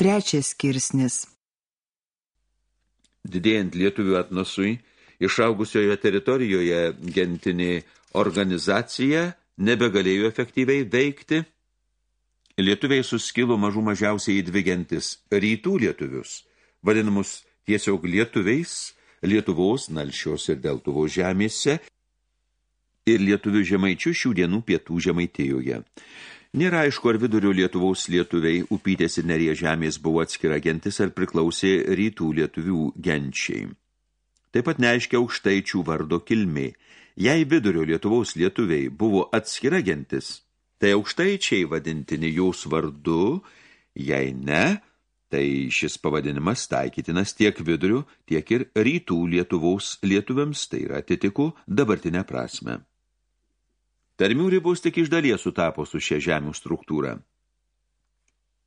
Trečias skirsnis. Didėjant lietuvių etnosui, išaugusioje teritorijoje gentinė organizacija nebegalėjo efektyviai veikti. Lietuviai suskilo mažų mažiausiai į dvi gentis – rytų lietuvius, vadinamus tiesiog lietuviais, Lietuvos, Nalšios ir Deltuvos žemėse ir lietuvių žemaičių šių dienų pietų žemaitėjoje. Nėra aišku, ar vidurio Lietuvos lietuviai upytės ir nerie žemės buvo atskira gentis ar priklausė rytų lietuvių genčiai. Taip pat neaiškia aukštaičių vardo kilmė. Jei vidurio Lietuvos lietuviai buvo atskira gentis, tai aukštaičiai vadintini jos vardu, jei ne, tai šis pavadinimas taikytinas tiek vidurio, tiek ir rytų Lietuvos lietuviams, tai yra atitiku dabartinę prasme. Tarmių ribos tik iš dalies sutapo su šia žemių struktūra.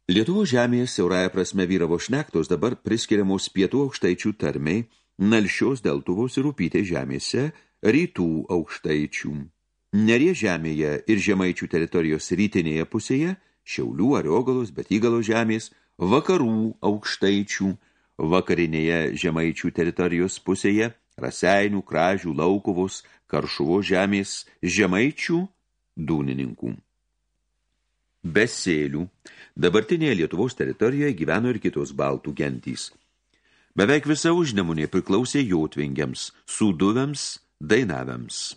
Lietuvos žemėje siauraja prasme vyravo šnektos dabar priskiriamos pietų aukštaičių tarmiai, nalšios deltuvos ir upytės žemėse rytų aukštaičių. Nerie žemėje ir žemaičių teritorijos rytinėje pusėje, Šiaulių, Ariogalos, Betygalos žemės – vakarų aukštaičių, vakarinėje žemaičių teritorijos pusėje, raseinių, kražių, laukuvos, karšuvo žemės, žemaičių, dūnininkų. Besėlių. Dabartinėje Lietuvos teritorijoje gyveno ir kitos baltų gentys. Beveik visa užnemunė priklausė jotvingiams, sūduviams, dainaviams.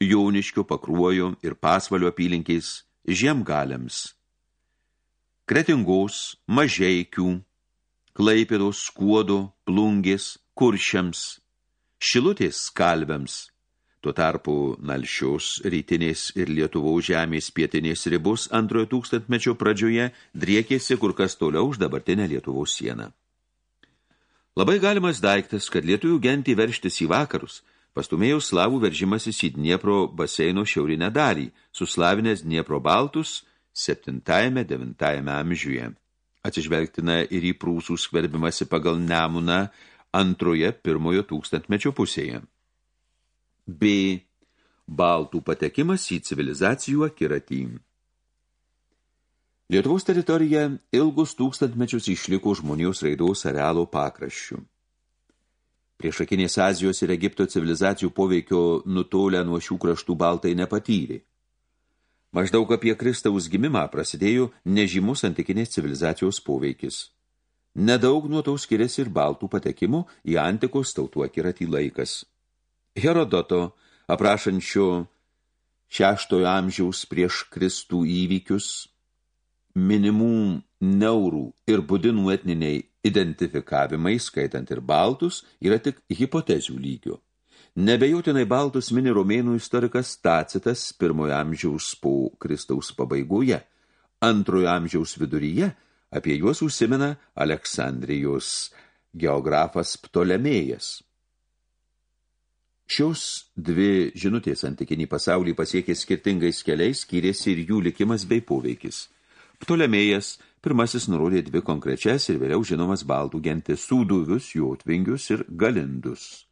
Jauniškio pakruojo ir pasvalio apylinkiais žiemgaliams – kretingos, mažeikių, klaipėdos, skuodo, plungės, kuršiams, šilutės kalviams. Tuo tarpu Nalšiaus rytinės ir Lietuvos žemės pietinės ribos antrojo tūkstantmečio pradžioje driekėsi kur kas toliau už dabartinę Lietuvos sieną. Labai galimas daiktas, kad lietuvių gentį verštis į vakarus, pastumėjo slavų veržimasis į Dniepro baseino šiaurinę dalį, suslavinęs Dniepro baltus – 7-9 amžiuje. Atsižvelgtina ir į prūsų skverbimasi pagal Nemuną antroje pirmojo tūkstantmečio pusėje. B. Baltų patekimas į civilizacijų akiratį. Lietuvos teritorija ilgus tūkstantmečius išliko žmonijos raidos arealo pakraščių. Priešakinės Azijos ir Egipto civilizacijų poveikio nutolę nuo šių kraštų baltai nepatyrė. Maždaug apie Kristaus gimimą prasidėjo nežymus antikinės civilizacijos poveikis. Nedaug nuo to skiriasi ir baltų patekimų į antikos tautų akiratį laikas. Herodoto, aprašančio šeštojo amžiaus prieš Kristų įvykius, minimų neurų ir budinų etniniai identifikavimai, skaitant ir baltus, yra tik hipotezių lygio. Nebejotinai baltus mini romėnų istorikas Tacitas pirmojo amžiaus po Kristaus pabaigoje, antrojo amžiaus viduryje apie juos užsimena Aleksandrijos geografas Ptolemėjas. Šios dvi žinutės antikinį pasaulį pasiekė skirtingais keliais, skyrėsi ir jų likimas bei poveikis. Ptolemėjas pirmasis nurodė dvi konkrečias ir vėliau žinomas baltų gentis sūduvius, jotvingius ir galindus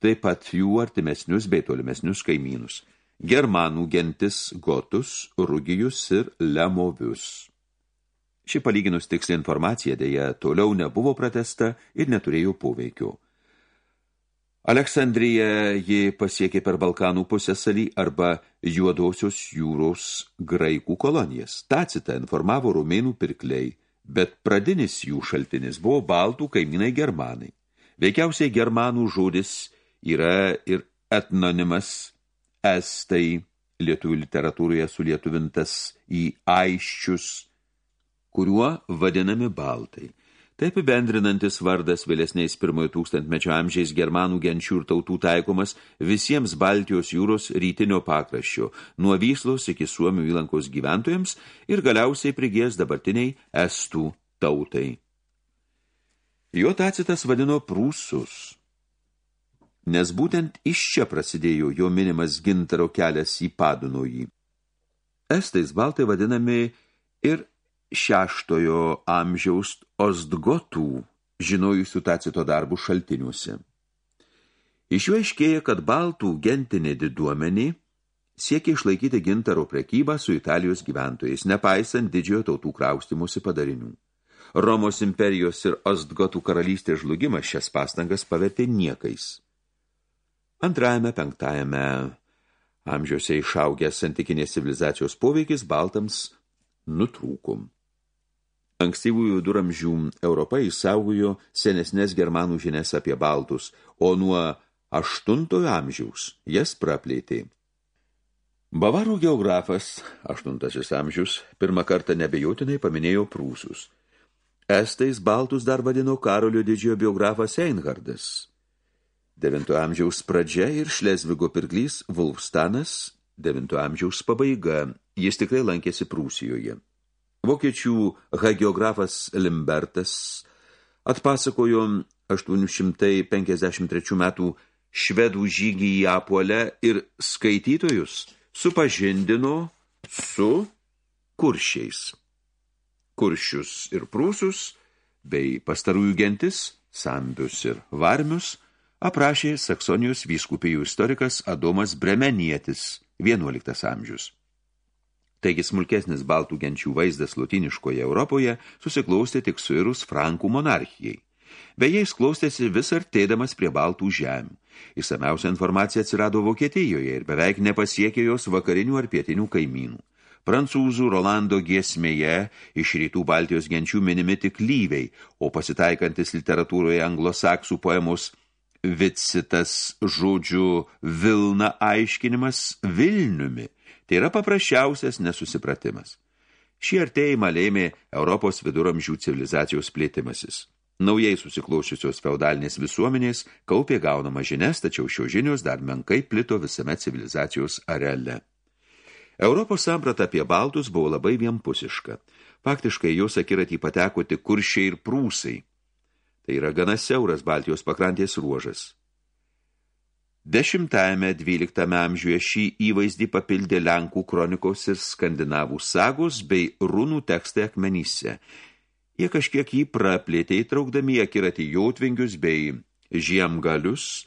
taip pat jų artimesnius bei tolimesnius kaimynus – germanų gentis gotus, rugijus ir lemovius. Ši palyginus tiksli informacija dėja toliau nebuvo pratesta ir neturėjo poveikio. Aleksandrija ji pasiekė per Balkanų pusėsalį arba juodosios jūros graikų kolonijas. Tacita informavo rumėnų pirkliai, bet pradinis jų šaltinis buvo baltų kaimynai germanai. Veikiausiai germanų žodis – yra ir etnonimas estai lietuvių literatūroje sulietuvintas į aiščius, kuriuo vadinami baltai. Taip bendrinantis vardas vėlesniais pirmojo tūkstantmečio amžiais germanų genčių ir tautų taikomas visiems Baltijos jūros rytinio pakraščio, nuo Vyslos iki Suomių įlankos gyventojams ir galiausiai prigės dabartiniai estų tautai. Jo tacitas vadino prūsus, nes būtent iš čia prasidėjo jo minimas gintaro kelias į Padunojį. Estais baltai vadinami ir šeštojo amžiaus ostgotų, žinojusių tacito darbų šaltiniuose. Iš jų aiškėja, kad baltų gentinė diduomenį siekia išlaikyti gintaro prekybą su Italijos gyventojais, nepaisant didžiojo tautų kraustimusi padarinių. Romos imperijos ir Ostgotų karalystės žlugimas šias pastangas pavertė niekais. Antrajame, penktajame amžiuose išaugęs santykinės civilizacijos poveikis baltams nutrūkom. Ankstyvųjų duramžių Europa įsaugojo senesnės germanų žinias apie baltus, o nuo aštuntojo amžiaus jas praplėtė. Bavarų geografas, aštuntasis amžius, pirmą kartą nebejotinai paminėjo prūsus. Estais baltus dar vadino Karolio didžiojo biografas Einhardas. Devinto amžiaus pradžia ir Šlesvigo pirklys Vulfstanas, devinto amžiaus pabaiga, jis tikrai lankėsi Prūsijoje. Vokiečių hagiografas Limbertas atpasakojo 853 metų švedų žygį į Apuolę ir skaitytojus supažindino su kuršiais. Kuršius ir prūsus bei pastarųjų gentis, sambius ir varmius, aprašė Saksonijos vyskupijų istorikas Adomas Bremenietis, 11 amžius. Taigi smulkesnis baltų genčių vaizdas lotiniškoje Europoje susiklaustė tik suirus Frankų monarchijai. Beje, jis klaustėsi vis artėdamas prie baltų žemių. Įsamiausia informacija atsirado Vokietijoje ir beveik nepasiekė jos vakarinių ar pietinių kaimynų. Prancūzų Rolando giesmėje iš rytų Baltijos genčių minimi tik lyviai, o pasitaikantis literatūroje anglosaksų poemos Vicitas žodžių Vilna aiškinimas Vilniumi – Tai yra paprasčiausias nesusipratimas. Šį artėjimą lėmė Europos viduramžių civilizacijos plėtimasis. Naujai susiklaušiusios feudalinės visuomenės kaupė gaunamą žinias, tačiau šios žinios dar menkai plito visame civilizacijos areale. Europos samprata apie baltus buvo labai vienpusiška. Faktiškai jos akiratį pateko tik kuršiai ir prūsai. Tai yra gana siauras Baltijos pakrantės ruožas. Dvyliktame amžiuje šį įvaizdį papildė Lenkų kronikos ir skandinavų sagos bei runų tekstai akmenyse. Jie kažkiek jį praplėtė įtraukdami akiratį jautvingius bei žiemgalius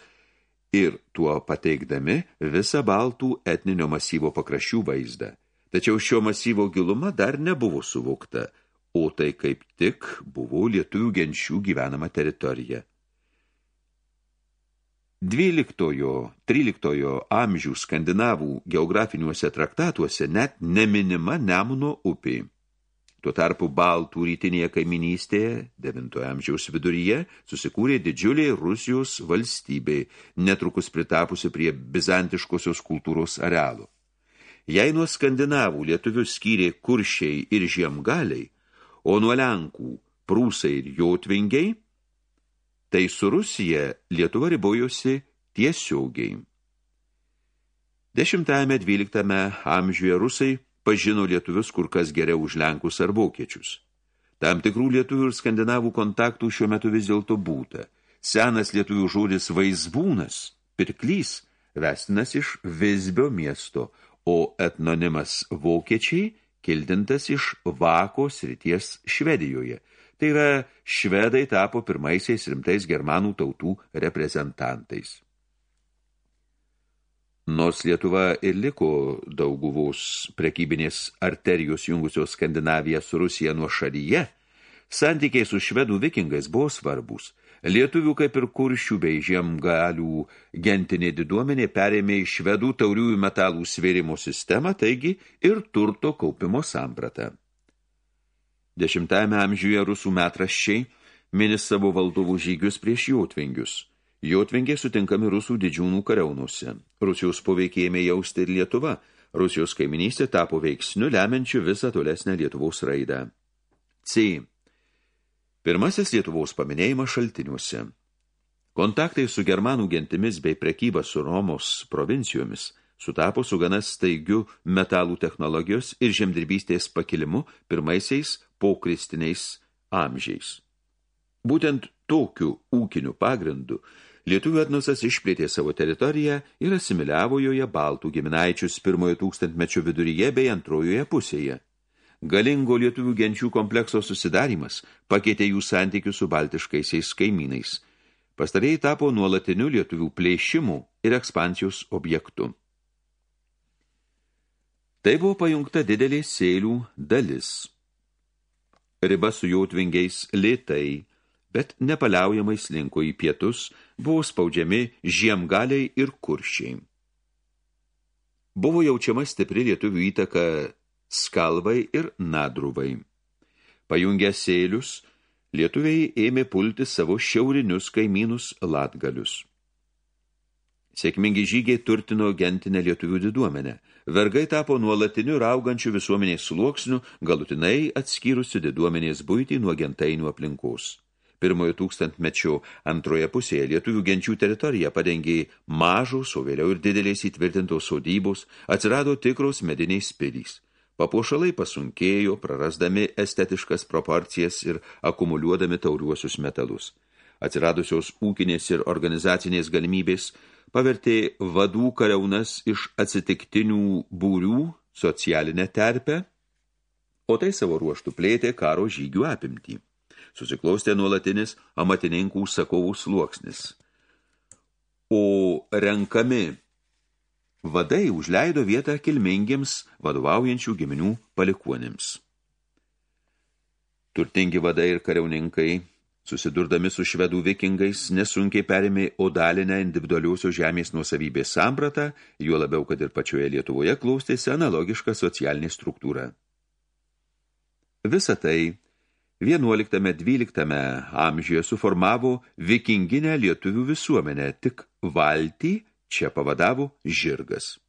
ir tuo pateikdami visą baltų etninio masyvo pakraščių vaizdą. Tačiau šio masyvo giluma dar nebuvo suvokta, o tai kaip tik buvo lietuvių genčių gyvenama teritorija. 12-13 amžių skandinavų geografiniuose traktatuose net neminima Nemuno upė. Tuo tarpu Baltų rytinėje kaiminystėje, 9 amžiaus viduryje, susikūrė didžiulė Rusijos valstybė, netrukus pritapusi prie bizantiškosios kultūros arealo. Jei nuo skandinavų lietuvių skyrė kuršiai ir žiemgaliai, o nuo Lenkų prūsai ir jotvingiai, tai su Rusija Lietuva ribojosi tiesiogiai. 10-12 amžiuje rusai pažino lietuvius kur kas geriau už lenkus ar vokiečius. Tam tikrų lietuvių ir skandinavų kontaktų šiuo metu vis dėlto būta. Senas lietuvių žodis vaizbūnas, pirklys, vestinas iš Visbio miesto, o etnonimas vokiečiai kildintas iš Vako srities Švedijoje – Tai yra, švedai tapo pirmaisiais rimtais germanų tautų reprezentantais. Nors Lietuva ir liko dauguvos prekybinės arterijos jungusios Skandinaviją su Rusija nuo šalyje, santykiai su švedų vikingais buvo svarbus. Lietuvių kaip ir kuršių bei žiemgalių gentinė diduomenė perėmė iš švedų tauriųjų metalų svėrimo sistemą, taigi ir turto kaupimo sampratą. Dešimtajame amžiuje rusų metraščiai mini savo valdovų žygius prieš jotvingius. Jotvingiai sutinkami rusų didžiūnų kariaunuose. Rusijos poveikėjame jausti ir Lietuva. Rusijos kaiminystė tapo veiksniu lemiančiu visą tolesnę Lietuvos raidą. C. Pirmasis Lietuvos paminėjimas šaltiniuose. Kontaktai su germanų gentimis bei prekyba su Romos provincijomis – sutapo su gana staigiu metalų technologijos ir žemdirbystės pakilimu pirmaisiais pokristiniais amžiais. Būtent tokiu ūkiniu pagrindu lietuvių etnosas išplėtė savo teritoriją ir asimiliavo joje baltų giminaičius pirmojo tūkstantmečio viduryje bei antrojoje pusėje. Galingo lietuvių genčių komplekso susidarimas pakeitė jų santykių su baltiškaisiais kaimynais. Pastarėjai tapo nuolatiniu lietuvių plėšimų ir ekspansijos objektu. Tai buvo pajungta didelė sėlių dalis. Riba su jautvingiais lėtai, bet nepaliaujamai slinko į pietus, buvo spaudžiami žiemgaliai ir kuršiai. Buvo jaučiama stipri lietuvių įtaka skalvai ir nadruvai. Pajungę sėlius, lietuviai ėmė pulti savo šiaurinius kaimynus latgalius. Sėkmingi žygiai turtino gentinę lietuvių diduomenę. Vergai tapo nuolatiniu ir augančiu visuomenės sluoksniu, galutinai atskyrusiu diduomenės būtį nuo gentainių aplinkos. Pirmojo tūkstantmečio antroje pusėje lietuvių genčių teritoriją padengė mažos, o vėliau ir didelės įtvirtintos sodybos, atsirado tikros mediniais pilys. Papuošalai pasunkėjo, prarasdami estetiškas proporcijas ir akumuliuodami tauriuosius metalus. Atsiradusios ūkinės ir organizacinės galimybės – pavertė vadų kariaunas iš atsitiktinių būrių socialinę terpę, o tai savo ruoštų plėtė karo žygių apimtį. Susiklaustė nuolatinis amatininkų sakovų sluoksnis. O renkami vadai užleido vietą kilmingiems vadovaujančių giminių palikuonėms. Turtingi vadai ir kariauninkai susidurdami su švedų vikingais, nesunkiai perėmė odalinę individualiusios žemės nuosavybės sampratą, juo labiau, kad ir pačioje Lietuvoje klaustėsi analogiška socialinė struktūra. Visa tai 11-12 amžiuje suformavo vikinginę lietuvių visuomenę, tik valtį čia pavadavo žirgas.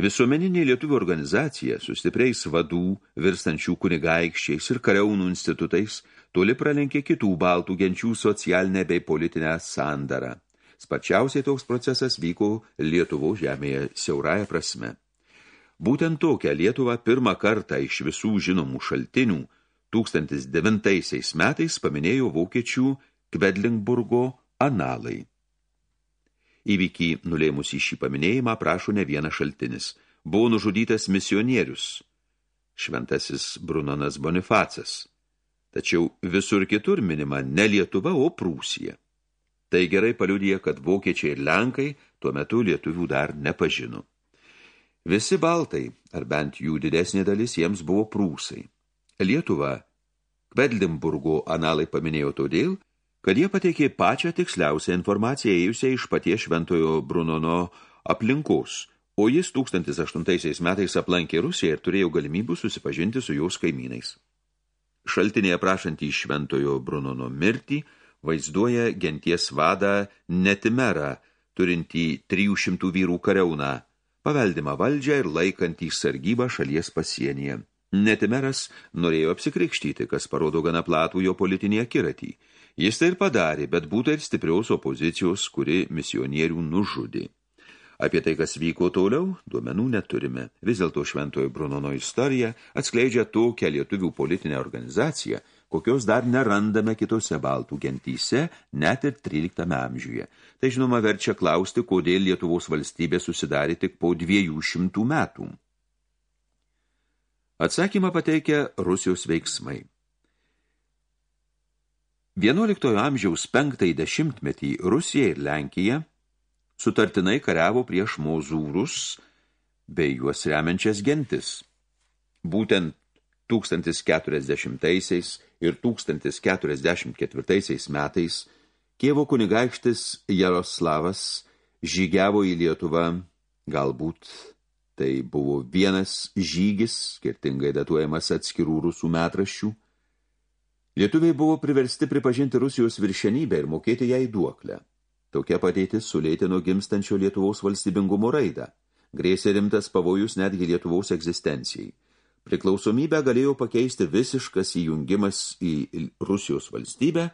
Visuomeninė lietuvių organizacija su stipriais vadų, virstančių kunigaikščiais ir kariaunų institutais – toli pralenkė kitų baltų genčių socialinę bei politinę sandarą. Sparčiausiai toks procesas vyko Lietuvo žemėje siaurąją prasme. Būtent tokią Lietuvą pirmą kartą iš visų žinomų šaltinių 1009 metais paminėjo vokiečių Kvedlingburgo analai. Įvykį nulėmus į šį paminėjimą prašo ne vienas šaltinis. Buvo nužudytas misionierius, šventasis Brunonas Bonifacas, Tačiau visur kitur minima ne Lietuva, o Prūsija. Tai gerai paliudija, kad vokiečiai ir lenkai tuo metu lietuvių dar nepažino. Visi baltai, ar bent jų didesnė dalis, jiems buvo prūsai. Lietuva Kvedlimburgo analai paminėjo todėl, kad jie pateikė pačią tiksliausią informaciją ėjusią iš paties šventojo Brunono aplinkos, o jis 1008 metais aplankė Rusiją ir turėjo galimybių susipažinti su jos kaimynais. Šaltinėje prašantį šventojo Brunono mirtį vaizduoja genties vadą Netimerą, turintį 300 vyrų kariauną, paveldimą valdžią ir laikantį sargybą šalies pasienyje. Netimeras norėjo apsikrikštyti, kas parodo gana platų jo politinį akiratį. Jis tai ir padarė, bet būtų ir stipriaus opozicijos, kuri misionierių nužudė. Apie tai, kas vyko toliau, duomenų neturime. Vis dėlto šventojo Brunono istorija atskleidžia tokią lietuvių politinę organizaciją, kokios dar nerandame kitose baltų gentyse, net ir 13 amžiuje. Tai žinoma verčia klausti, kodėl Lietuvos valstybė susidarė tik po 200 metų. Atsakymą pateikia Rusijos veiksmai. 11 amžiaus 50 metį Rusija ir Lenkija sutartinai kariavo prieš mozūrus bei juos remiančias gentis. Būtent 1040 ir 1044 metais Kievo kunigaikštis Jaroslavas žygiavo į Lietuvą, galbūt tai buvo vienas žygis, skirtingai datuojamas atskirų rusų metraščių. Lietuviai buvo priversti pripažinti Rusijos viršenybę ir mokėti jai duoklę. Tokia padėtis sulėtino gimstančio Lietuvos valstybingumo raidą. Grėsė rimtas pavojus netgi Lietuvos egzistencijai. Priklausomybę galėjo pakeisti visiškas įjungimas į Rusijos valstybę,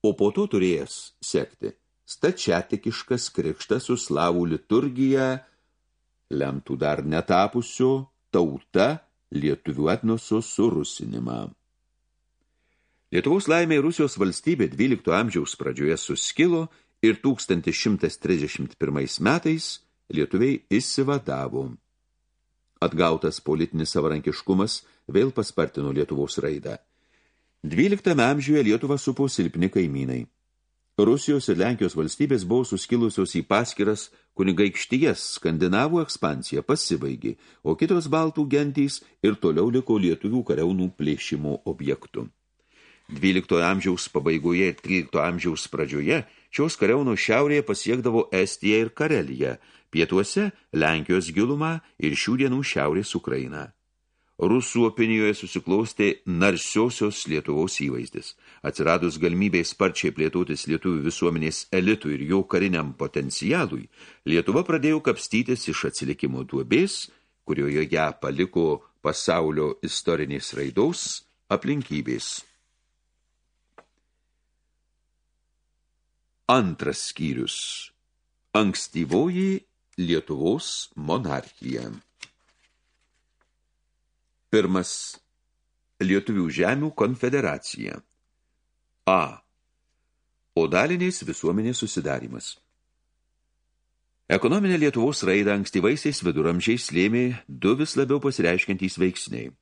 o po to turėjęs sekti stačiatikiškas krikštas su slavų liturgija, lemtų dar netapusio tauta lietuvių etnoso surusinimą. Lietuvos laimė Rusijos valstybė 12 amžiaus pradžioje suskilo ir 1131 metais lietuviai įsivadavo. Atgautas politinis savarankiškumas vėl paspartino Lietuvos raidą. 12 amžiuje Lietuvą supo silpni kaimynai. Rusijos ir Lenkijos valstybės buvo suskilusios į paskiras kunigaikšties skandinavų ekspansija pasibaigė, o kitos baltų gentys ir toliau liko lietuvių kariaunų plėšimo objektų. 12 amžiaus pabaigoje ir 13 amžiaus pradžioje šios kariaunos šiaurėje pasiekdavo Estiją ir Kareliją, pietuose Lenkijos gilumą ir šių dienų šiaurės Ukrainą rusų opinijoje susiklaustė narsiosios Lietuvos įvaizdis. Atsiradus galimybei sparčiai plėtotis lietuvių visuomenės elitui ir jo kariniam potencialui, Lietuva pradėjo kapstytis iš atsilikimo duobės, kurioje ją paliko pasaulio istorinės raidos aplinkybės. Antras skyrius. Ankstyvoji Lietuvos monarchija. Pirmas. Lietuvių žemių konfederacija. A. Odalinės visuomenės susidarimas. Ekonominė Lietuvos raida ankstyvaisiais viduramžiais lėmė du vis labiau pasireiškiantys veiksniai.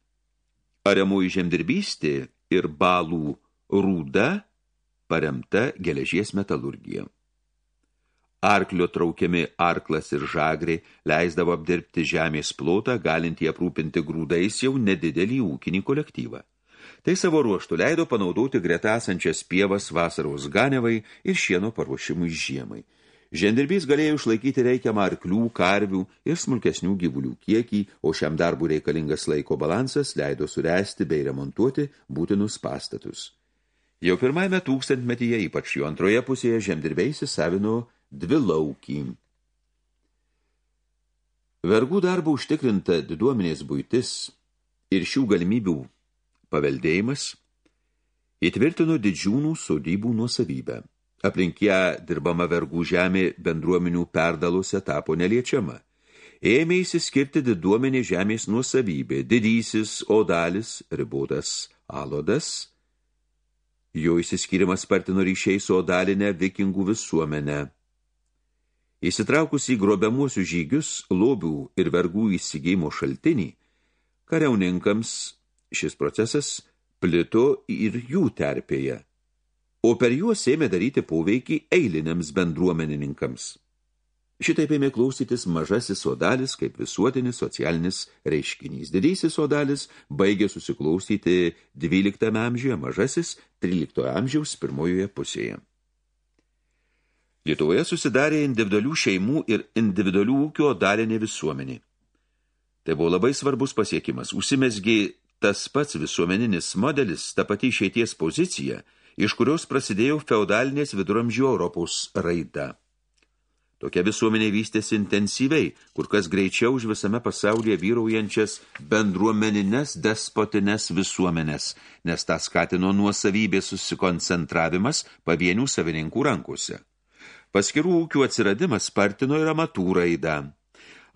Ariamųjų žemdirbystė ir balų rūda paremta geležies metalurgija. Arklio traukiami arklas ir žagriai leisdavo apdirbti žemės plotą, galintį aprūpinti grūdais jau nedidelį ūkinį kolektyvą. Tai savo ruoštų leido panaudoti greta esančias pievas vasaros ganevai ir šieno paruošimui žiemai. Žemdirbys galėjo išlaikyti reikiamą arklių, karvių ir smulkesnių gyvulių kiekį, o šiam darbų reikalingas laiko balansas leido suresti bei remontuoti būtinus pastatus. Jau pirmame tūkstantmetyje, ypač jo antroje pusėje, žemdirbiai įsisavino dvi laukį. Vergų darbų užtikrinta diduomenės būtis ir šių galimybių paveldėjimas įtvirtino didžiūnų sodybų nuosavybę. Aplink ją dirbama vergų žemė bendruomenių perdaluose tapo neliečiama. Ėmė įsiskirti diduomenė žemės nuosavybė, didysis odalis, ribotas alodas. Jo įsiskirimas spartino ryšiai su odalinė vikingų visuomenė. Įsitraukus į grobiamuosius žygius, lobių ir vergų įsigėjimo šaltinį, kariauninkams šis procesas plito ir jų terpėje, o per juos ėmė daryti poveikį eiliniams bendruomenininkams. Šitaip ėmė klausytis mažasis sodalis kaip visuotinis socialinis reiškinys. Didysis sodalis baigė susiklausyti 12 amžiuje, mažasis 13 amžiaus pirmojoje pusėje. Lietuvoje susidarė individualių šeimų ir individualių ūkio dalinė visuomenė. Tai buvo labai svarbus pasiekimas. Užsimesgė tas pats visuomeninis modelis, ta pati išeities pozicija, iš kurios prasidėjo feudalinės viduramžių Europos raida. Tokia visuomenė vystėsi intensyviai, kur kas greičiau už visame pasaulyje vyraujančias bendruomeninės despotinės visuomenės, nes tą skatino nuosavybės susikoncentravimas pavienių savininkų rankose. Paskirų ūkių atsiradimas spartino ir amatų raidą.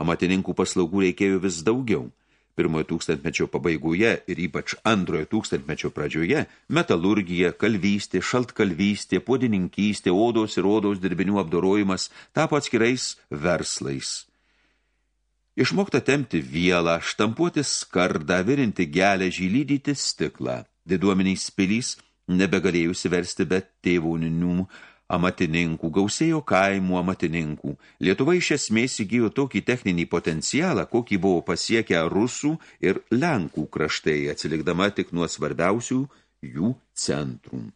Amatininkų paslaugų reikėjo vis daugiau. Pirmojo tūkstantmečio pabaigoje ir ypač antrojo tūkstantmečio pradžioje metalurgija, kalvystė, šaltkalvystė, podininkystė, odos ir odos dirbinių apdorojimas tapo atskirais verslais. Išmokta temti vielą, štampuoti skardą, virinti geležį, lydyti stiklą. Diduomeniais pilys nebegalėjo įsiversti be tėvūninių amatininkų, gausėjo kaimų amatininkų. Lietuva iš esmės įgyjo tokį techninį potencialą, kokį buvo pasiekę rusų ir lenkų kraštai, atsilikdama tik nuo svarbiausių jų centrų.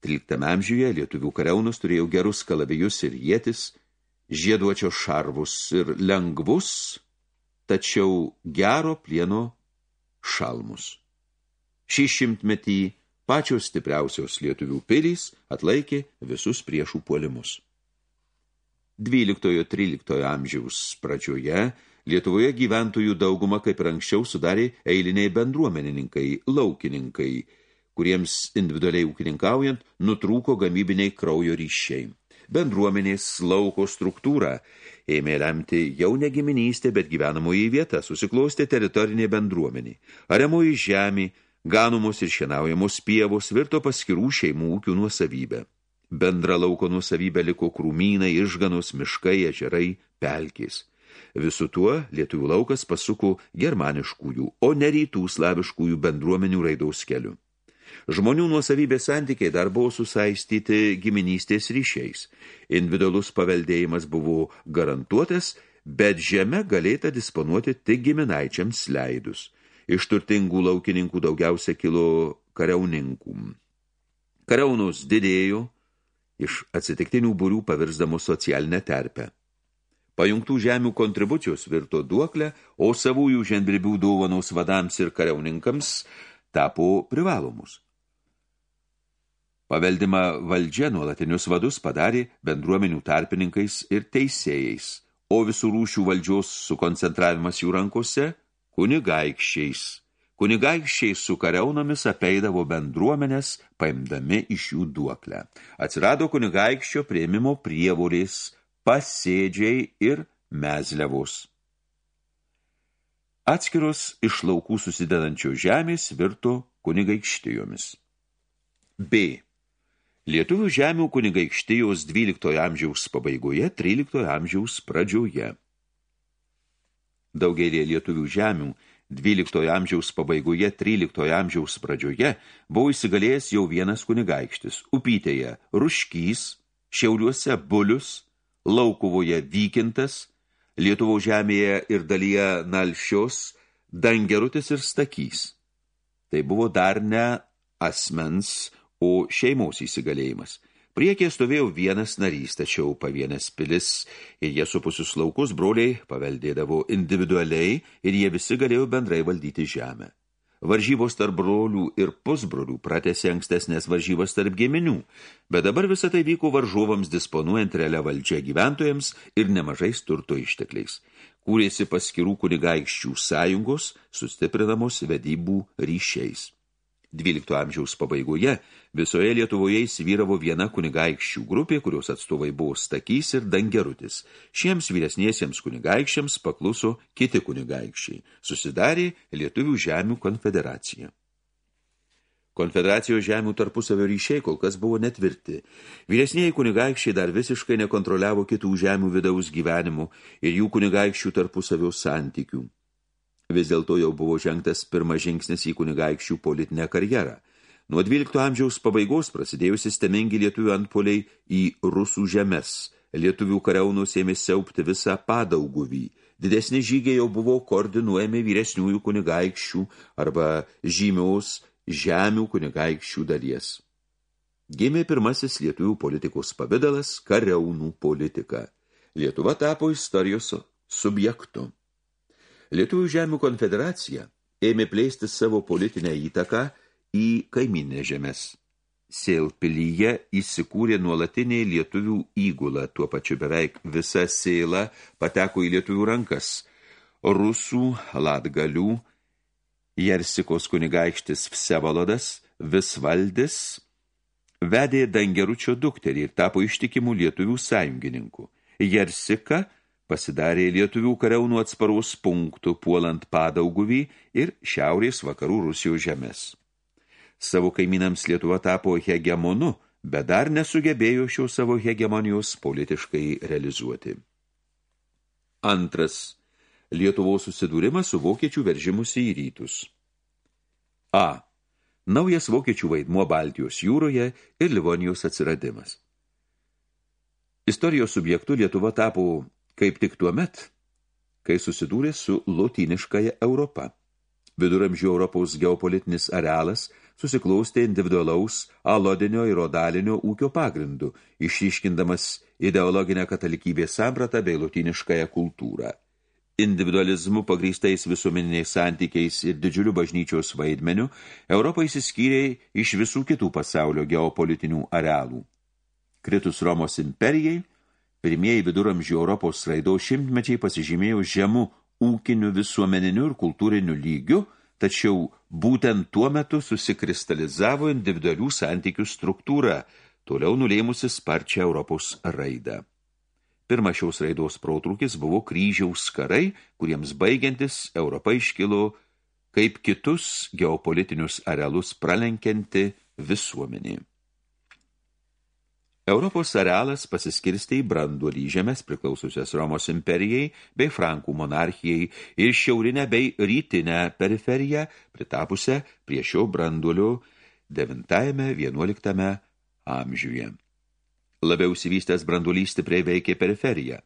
13 amžiuje lietuvių kariaunus turėjo gerus kalavijus ir jėtis, žieduočio šarvus ir lengvus, tačiau gero plieno šalmus. Šį šimtmetį pačios stipriausios lietuvių pilys atlaikė visus priešų puolimus. 12-13 amžiaus pradžioje Lietuvoje gyventojų daugumą kaip ir anksčiau sudarė eiliniai bendruomenininkai, laukininkai, kuriems individualiai ūkininkaujant nutrūko gamybiniai kraujo ryšiai. Bendruomenės lauko struktūrą ėmė lemti jau ne giminystė, bet gyvenamoji vieta, susiklostė teritorinė bendruomenė, ariamoji žemė, Ganomos ir šienaujamos pievos virto paskirų šeimų ūkių nuosavybę. Bendra lauko nuosavybė liko krūmynai, išganos, miškai, ežerai, pelkės. Visų tuo lietuvių laukas pasuko germaniškųjų, o ne rytų slaviškųjų bendruomenių raidaus keliu. Žmonių nuosavybės santykiai dar buvo susaistyti giminystės ryšiais. Individualus paveldėjimas buvo garantuotas, bet žeme galėta disponuoti tik giminaičiams leidus. Iš turtingų laukininkų daugiausia kilo kariauninkų. Kariaunus didėjo, iš atsitiktinių būrių pavirsdamos socialinę terpę. Pajungtų žemių kontribucijos virto duoklę, o savųjų žemdirbių dovanos vadams ir kariauninkams tapo privalomus. Paveldima valdžia nuolatinius vadus padarė bendruomenių tarpininkais ir teisėjais, o visų rūšių valdžios sukoncentravimas jų rankose kunigaikščiais. Kunigaikščiai su kariaunomis apeidavo bendruomenės, paimdami iš jų duoklę. Atsirado kunigaikščio prieimimo prievolės – pasėdžiai ir mezlevos. Atskiros iš laukų susidedančios žemės virto kunigaikštijomis. B. Lietuvių žemių kunigaikštijos 12 amžiaus pabaigoje, 13 amžiaus pradžioje. Daugelį lietuvių žemių 12 amžiaus pabaigoje, 13 amžiaus pradžioje buvo įsigalėjęs jau vienas kunigaikštis – Upytėje Ruškys, Šiauliuose Bulius, Laukuvoje Vykintas, Lietuvo žemėje ir dalyje Nalšios, Dangerutis ir Stakys. Tai buvo dar ne asmens, o šeimos įsigalėjimas. Priekė stovėjo vienas narys, tačiau pavienės pilis ir jie supusius laukus broliai paveldėdavo individualiai ir jie visi galėjo bendrai valdyti žemę. Varžybos tarp brolių ir pusbrolių pratėsi ankstesnės varžybos tarp giminių, bet dabar visą tai vyko varžovams disponuojant realią valdžią gyventojams ir nemažais turto ištekliais. Kūrėsi paskirų kunigaikščių sąjungos, sustiprinamos vedybų ryšiais. 12 amžiaus pabaigoje visoje Lietuvoje įsivyravo viena kunigaikščių grupė, kurios atstovai buvo Stakys ir Dangerutis. Šiems vyresniesiems kunigaikščiams pakluso kiti kunigaikščiai. Susidarė Lietuvių žemių konfederacija. Konfederacijos žemių tarpusavio ryšiai kol kas buvo netvirti. Vyresnieji kunigaikščiai dar visiškai nekontroliavo kitų žemių vidaus gyvenimų ir jų kunigaikščių tarpusavio santykių. Vis dėlto jau buvo žengtas pirmas žingsnis į kunigaikščių politinę karjerą. Nuo 12 amžiaus pabaigos prasidėjo sistemingi lietuvių antpoliai į rusų žemes. Lietuvių kariaunus ėmė siaupti visą padauguvį. Didesni žygiai jau buvo koordinuojami vyresniųjų kunigaikščių arba žymiaus žemių kunigaikščių dalies. Gimė pirmasis lietuvių politikos pavidalas – kariaunų politika. Lietuva tapo istorijos subjektu. Lietuvių žemių konfederacija ėmė plėsti savo politinę įtaką į kaiminę žemės. Sėlpilyje įsikūrė nuolatinė lietuvių įgula, tuo pačiu beveik visa sėla pateko į lietuvių rankas. Rusų, latgalių, Jersikos kunigaikštis Vsevalodas, Visvaldis, vedė Dangeručio dukterį ir tapo ištikimų lietuvių sąjungininkų. Jersika – pasidarė lietuvių kariaunų atsparos punktų puolant padauguvį ir šiaurės vakarų Rusijos žemės. Savo kaimynams Lietuva tapo hegemonu, bet dar nesugebėjo šio savo hegemonijos politiškai realizuoti. Antras. Lietuvos susidūrimas su vokiečių veržimusi į rytus. A. Naujas vokiečių vaidmuo Baltijos jūroje ir Livonijos atsiradimas. Istorijos subjektu Lietuva tapo kaip tik tuo met, kai susidūrė su lotyniškaja Europa. Viduramžių Europos geopolitinis arealas susiklaustė individualaus alodinio ir odalinio ūkio pagrindu, išryškindamas ideologinę katalikybės sampratą bei lotyniškąją kultūrą. Individualizmu pagrįstais visuomeniniais santykiais ir didžiuliu bažnyčios vaidmeniu, Europą įsiskyrė iš visų kitų pasaulio geopolitinių arealų. Kritus Romos imperijai, Pirmieji viduramžių Europos raidos šimtmečiai pasižymėjo žemų ūkiniu visuomeniniu ir kultūriniu lygiu, tačiau būtent tuo metu susikristalizavo individualių santykių struktūra, toliau nulėmusi sparčią Europos raidą. Pirmas šios raidos protrūkis buvo kryžiaus karai, kuriems baigiantis Europa iškilo kaip kitus geopolitinius arealus pralenkianti visuomenė. Europos arealas pasiskirstė į branduolį žemės priklausiusias Romos imperijai bei Frankų monarchijai ir šiaurinę bei rytinę periferiją pritapusią prie šio branduolio 9-11 amžiuje. Labiau įsivystęs brandulys stipriai veikė periferiją.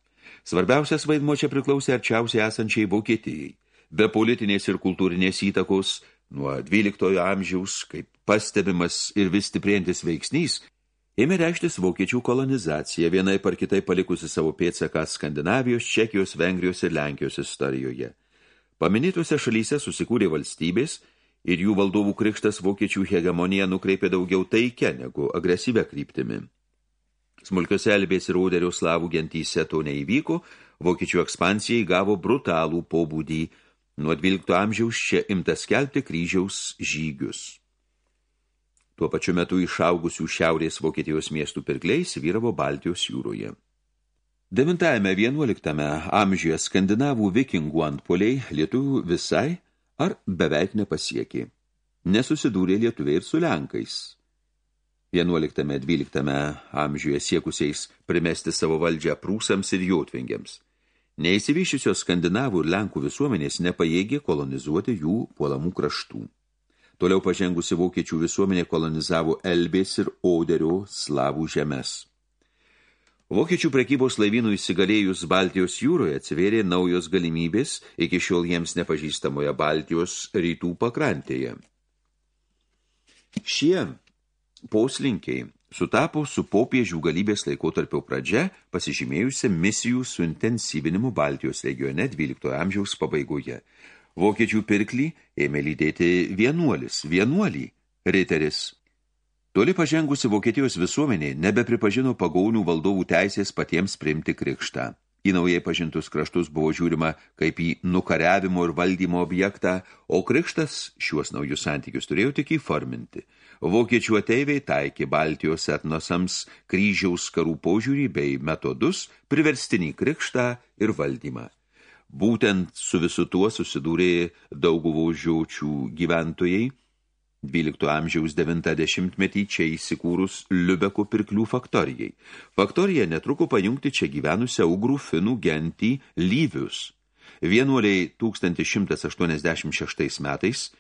Svarbiausias vaidmo čia priklausė arčiausiai esančiai Vokietijai. Be politinės ir kultūrinės įtakos nuo 12 amžiaus, kaip pastebimas ir vis stiprėjantis veiksnys, ėmė reikštis vokiečių kolonizacija, vienai par kitai palikusi savo pėdsaką Skandinavijos, Čekijos, Vengrijos ir Lenkijos istorijoje. Paminėtose šalyse susikūrė valstybės ir jų valdovų krikštas vokiečių hegemoniją nukreipė daugiau taikę negu agresyvę kryptimi. Smulkiose Elbės ir Oderio slavų gentyse to neįvyko, vokiečių ekspansijai gavo brutalų pobūdį. Nuo 12 amžiaus čia imtas skelbti kryžiaus žygius. Tuo pačiu metu išaugusių šiaurės Vokietijos miestų pirkliai vyravo Baltijos jūroje. 9-11 amžiuje skandinavų vikingų antpoliai lietuvių visai ar beveik nepasiekė. Nesusidūrė lietuviai ir su Lenkais. 11-12 amžiuje siekusiais primesti savo valdžią prūsams ir jotvingiams. Neįsivyšiusios skandinavų ir Lenkų visuomenės nepajėgė kolonizuoti jų puolamų kraštų. Toliau pažengusi vokiečių visuomenė kolonizavo Elbės ir Oderio slavų žemės. Vokiečių prekybos laivynų įsigalėjus Baltijos jūroje atsivėrė naujos galimybės iki šiol jiems nepažįstamoje Baltijos rytų pakrantėje. Šie poslinkiai sutapo su popiežių galybės laikotarpio pradžia, pasižymėjusi misijų suintensyvinimu Baltijos regione 12 amžiaus pabaigoje – Vokiečių pirklį ėmė lydėti vienuolis, vienuolį, riteris. Toli pažengusi Vokietijos visuomenė nebepripažino pagaunių valdovų teisės patiems priimti krikštą. Į naujai pažintus kraštus buvo žiūrima kaip į nukariavimo ir valdymo objektą, o krikštas šiuos naujus santykius turėjo tik įforminti. Vokiečių ateiviai taikė Baltijos etnosams kryžiaus karų požiūrį bei metodus, priverstinį krikštą ir valdymą. Būtent su visu tuo susidūrė dauguvų žiaučių gyventojai, 12 amžiaus 90-metį čia įsikūrus Liubeko pirklių faktorijai. Faktorija netruko pajungti čia gyvenusią ugrų finų gentį Lyvius. Vienuoliai 1186 metais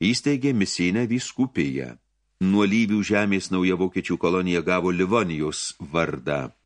įsteigė misijinę vyskupiją. Nuo Lyvių žemės nauja vokiečių kolonija gavo Livonijos vardą –